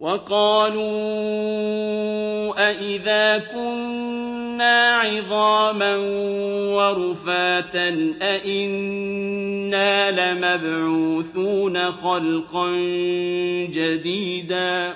وقالوا أئذا كنا عظاما ورفاتا أئنا لمبعوثون خلقا جديدا